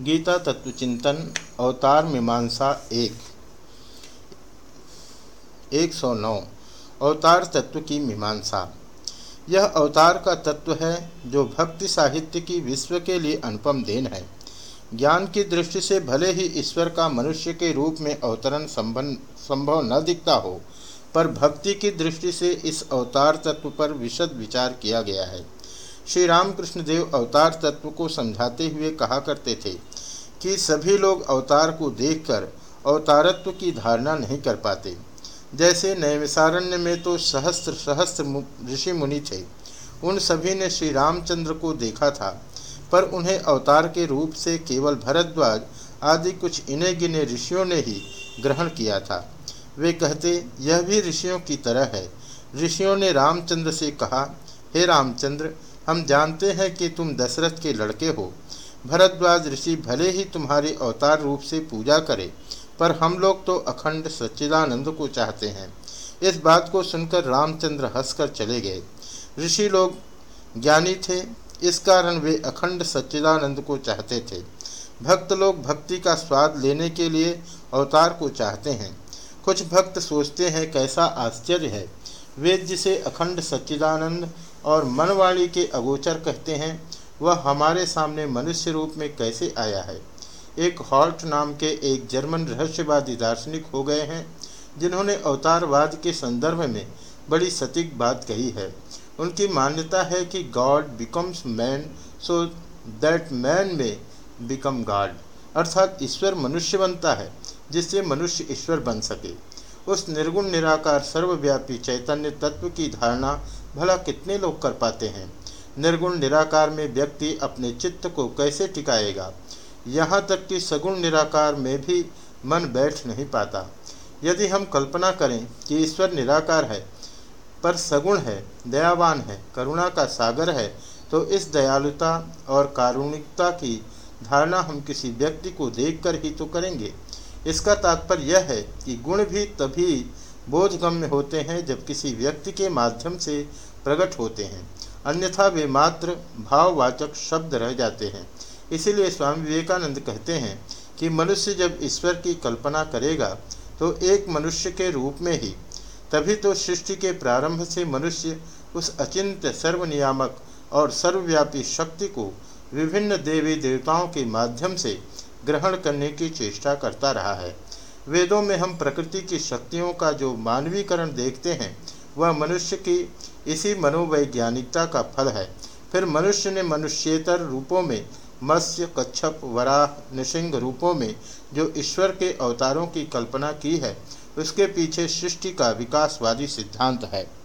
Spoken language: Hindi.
गीता तत्वचिंतन अवतार मीमांसा एक। एक सौ नौ। अवतार तत्व की मीमांसा। यह अवतार का तत्व है, जो भक्ति साहित्य की विश्व के लिए अनुपम देन है। ज्ञान की दृष्टि से भले ही ईश्वर का मनुष्य के रूप में अवतरण संभव न दिखता हो, पर भक्ति की दृष्टि से इस अवतार तत्व पर विशद विचार किया गया है। श्री रामकृष्ण देव अवतार तत्व को समझाते हुए कहा करते थे कि सभी लोग अवतार को देखकर अवतारत्व की धारणा नहीं कर पाते। जैसे नैविसारण्य में तो सहस्त्र सहस्त्र ऋषि मुनि थे। उन सभी ने श्री रामचंद्र को देखा था, पर उन्हें अवतार के रूप से केवल भरद्वाज आदि कुछ इने गिने ऋषियों ने ही ग्रहण किया था। वे कहते, यह भी ऋषियों की तरह है। ऋषियों ने रामचंद्र से कहा, हे रामचंद्र हम जानते हैं कि तुम दशरथ के लड़के हो। भरद्वाज ऋषि भले ही तुम्हारे अवतार रूप से पूजा करे, पर हम लोग तो अखंड सच्चिदानंद को चाहते हैं। इस बात को सुनकर रामचंद्र हंसकर चले गए। ऋषि लोग ज्ञानी थे, इस कारण वे अखंड सच्चिदानंद को चाहते थे। भक्त लोग भक्ति का स्वाद लेने के लिए अवतार को चाहते हैं। कुछ भक्त सोचते हैं, कैसा आश्चर्य है वेद जिसे अखंड सच्चिदानंद और मनवाणी के अगोचर कहते हैं, वह हमारे सामने मनुष्य रूप में कैसे आया है? एक हॉल्ट नाम के एक जर्मन रहस्यवादी दार्शनिक हो गए हैं, जिन्होंने अवतारवाद के संदर्भ में बड़ी सटीक बात कही है। उनकी मान्यता है कि God becomes man, so that man may become God, अर्थात ईश्वर मनुष्य बनता है, जिससे मनुष्य ईश्वर बन सके। उस निर्गुण, निराकार, सर्वव्यापी चैतन्य तत्व की धारणा भला कितने लोग कर पाते हैं? निर्गुण, निराकार में व्यक्ति अपने चित्त को कैसे टिकाएगा? यहाँ तक कि सगुण, निराकार में भी मन बैठ नहीं पाता। यदि हम कल्पना करें कि ईश्वर निराकार है, पर सगुण है, दयावान है, करुणा का सागर है तो इस दयालुता और कारुणिकता की धारणा हम किसी व्यक्ति को देखकर ही तो करेंगे। इसका तात्पर्य यह है कि गुण भी तभी बोधगम्य होते हैं जब किसी व्यक्ति के माध्यम से प्रकट होते हैं। अन्यथा वे मात्र भाववाचक शब्द रह जाते हैं। इसीलिए स्वामी विवेकानंद कहते हैं कि मनुष्य जब ईश्वर की कल्पना करेगा तो एक मनुष्य के रूप में ही, तभी तो सृष्टि के प्रारंभ से मनुष्य उस अचिंत्य सर्वनियामक और सर्वव्यापी शक्ति को विभिन्न देवी देवताओं के माध्यम से ग्रहण करने की चेष्टा करता रहा है। वेदों में हम प्रकृति की शक्तियों का जो मानवीकरण देखते हैं, वह मनुष्य की इसी मनोवैज्ञानिकता का फल है। फिर मनुष्य ने मनुष्येतर रूपों में, मत्स्य, कच्छप, वराह, नृसिंह रूपों में जो ईश्वर के अवतारों की कल्पना की है, उसके पीछे सृष्टि का विकासवादी सिद्धांत है।